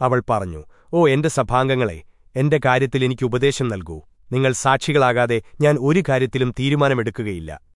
അവൾ പറഞ്ഞു ഓ എന്റെ സഭാംഗങ്ങളെ എന്റെ കാര്യത്തിൽ എനിക്ക് ഉപദേശം നൽകൂ. നിങ്ങൾ സാക്ഷികളാകാതെ ഞാൻ ഒരു കാര്യത്തിലും തീരുമാനമെടുക്കുകയില്ല.